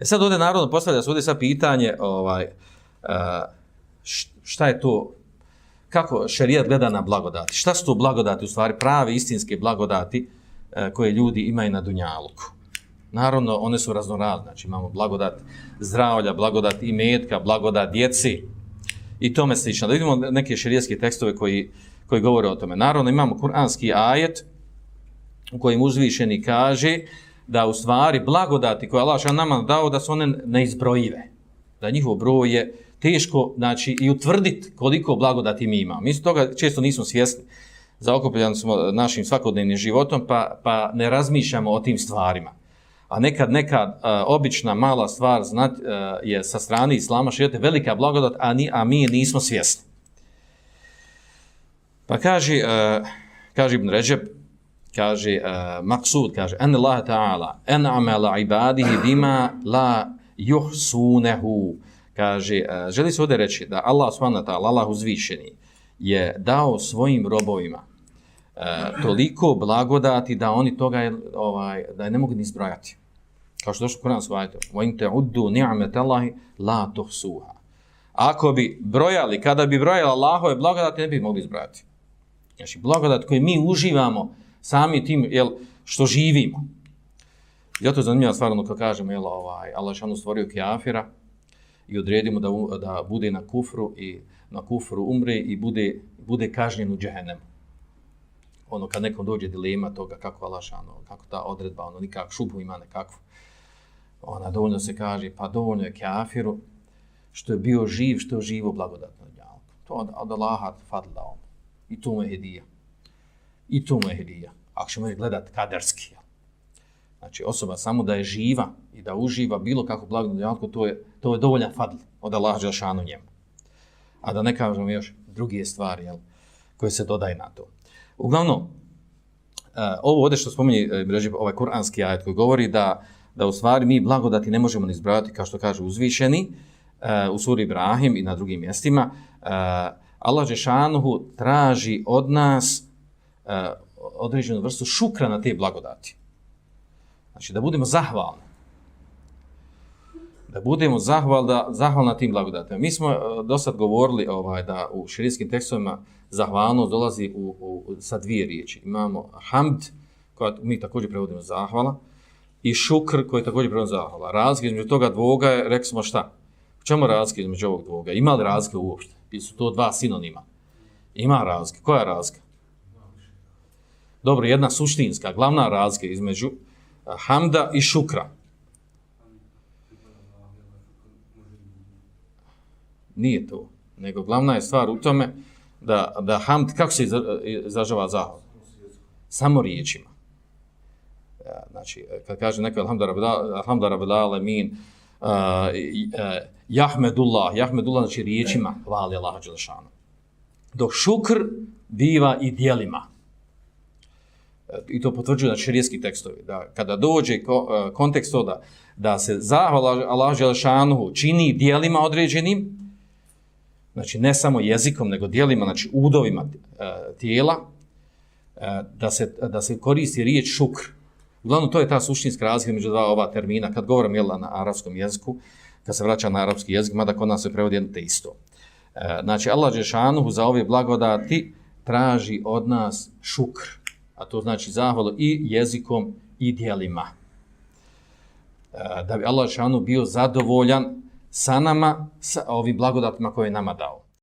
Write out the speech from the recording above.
E sad ovdje narodno postavlja se ovdje sad pitanje ovaj, e, šta je to, kako šerijat gleda na blagodati? Šta su to blagodati, u stvari prave istinske blagodati e, koje ljudi imaju na Dunjaluku? Naravno, one su raznorazne, znači imamo blagodat zdravlja, blagodat imetka, blagodat djeci i tome slično. Da vidimo neke šerijetske tekstove koji, koji govore o tome. Naravno, imamo kuranski ajet u kojem uzvišeni kaže da u stvari blagodati koje Allah nama dao da su one neizbrojive. Da njihov broj je teško znači, i utvrditi koliko blagodati mi imamo. Mi su toga često nismo svjesni. Zaokupljeni smo našim svakodnevnim životom pa, pa ne razmišljamo o tim stvarima a nekad neka uh, e, obična mala stvar znat, uh, je sa strane islama širite velika blagodat, a, ni, a mi nismo svjesni. Pa kaže, uh, kaže Ibn Ređeb, kaže uh, Maksud, kaže, en Allah ta'ala, en amela ibadihi bima la juhsunehu, kaže, uh, želi se ovdje reći da Allah subhanahu ta'ala, Allah uzvišeni, je dao svojim robovima uh, toliko blagodati da oni toga ovaj da je ne mogu ni izbrojati. Kao što došlo u Kur'an svajte, wa in ta'uddu ni'matallahi la tuhsuha. Ako bi brojali, kada bi brojali Allahove blagodati, ne bi mogli izbrojati. Znači, blagodat koji mi uživamo sami tim, jel, što živimo. Ja to je zanimljiva stvar, ono kao kažemo, jel, ovaj, Allah šanu stvorio kjafira i odredimo da, da bude na kufru i na kufru umre i bude, bude kažnjen u džehennemu ono kad nekom dođe dilema toga kako Alašano, kako ta odredba, ono nikak šubu ima nekakvu, ona dovoljno se kaže, pa dovoljno je kjafiru što je bio živ, što je živo blagodatno. To od, od Allaha fadla on. I to mu je hedija. I to mu je hedija. Ako ćemo gledati kaderski. Znači osoba samo da je živa i da uživa bilo kako blagodatno djavo, to je, to je dovoljan fadl od Allah Đelšanu njemu. A da ne kažemo još druge stvari jel, koje se dodaje na to. Uglavnom, e, ovo ovdje što spominje uh, ovaj kuranski ajet koji govori da, da u stvari mi blagodati ne možemo ni izbrojati kao što kaže uzvišeni e, u suri Ibrahim i na drugim mjestima. Allah Đešanuhu traži od nas Eh, određenu vrstu šukra na te blagodati. Znači da budemo zahvalni. Da budemo zahval, da, zahvalni na tim blagodatima. Mi smo eh, do sad govorili ovaj, da u širijskim tekstovima zahvalnost dolazi u, u, sa dvije riječi. Imamo hamd, koja mi također prevodimo zahvala, i šukr, koji također prevodimo zahvala. Razlika između toga dvoga je, rekli smo šta? U čemu razlika između ovog dvoga? Ima li razlika uopšte? Ili su to dva sinonima? Ima razlika. Koja je razlika? Dobro, jedna suštinska, glavna razlika između eh, hamda i šukra. Nije to. Nego glavna je stvar u tome, da, da hamd, kako se izražava zahval? Samo riječima. Ja, znači, eh, kad kaže neko alhamdulillah rabbil alamin, uh, jahmedullah, jahmedullah znači riječima hvali Allah dželešanu. Dok šukr biva i dijelima. E, I to potvrđuju znači šerijski tekstovi. Da kada dođe ko, e, kontekst da, da se zahvala Allah dželešanu čini dijelima određenim, znači ne samo jezikom, nego dijelima, znači udovima e, tijela, da, se, da se koristi riječ šukr. Uglavnom, to je ta suštinska razlika među dva ova termina. Kad govorim jela na arapskom jeziku, kad se vraća na arapski jezik, mada kod nas se prevodi jedno te isto. Znači, Allah Žešanuhu za ove blagodati traži od nas šukr, a to znači zahvalo i jezikom i dijelima. E, da bi Allah Žešanuhu bio zadovoljan sa nama, sa ovim blagodatima koje je nama dao.